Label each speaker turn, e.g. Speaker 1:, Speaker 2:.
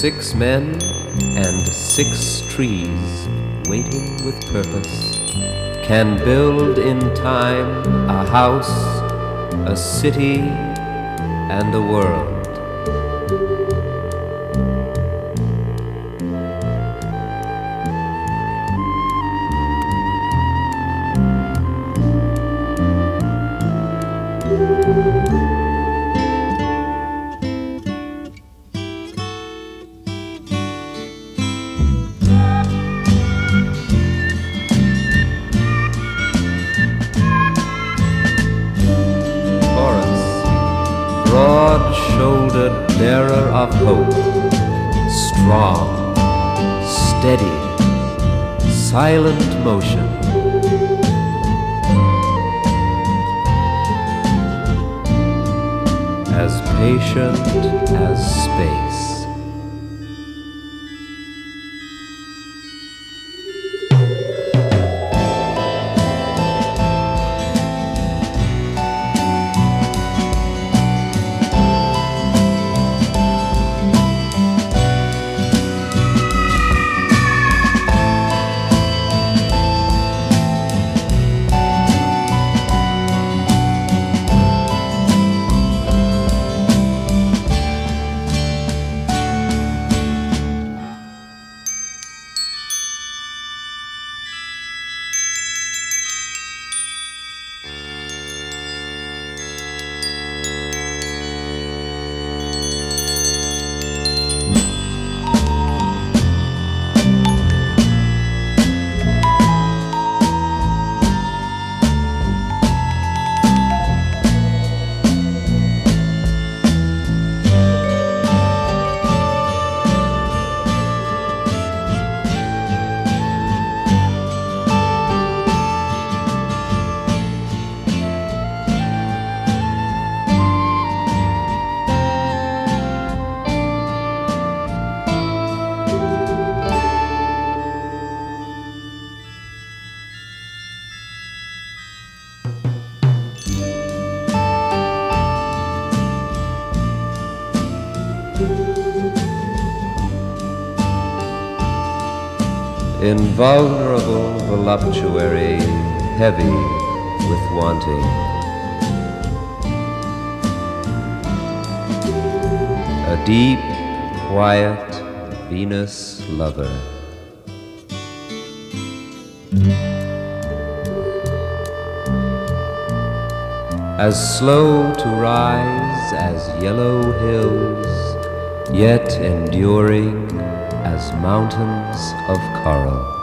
Speaker 1: six men and six trees waiting with purpose can build in time a house, a city, and a world. Broad shouldered bearer of hope, strong, steady, silent motion. As patient as space. Invulnerable voluptuary, heavy with wanting. A deep, quiet Venus lover. As slow to rise as yellow hills, yet enduring as mountains of coral.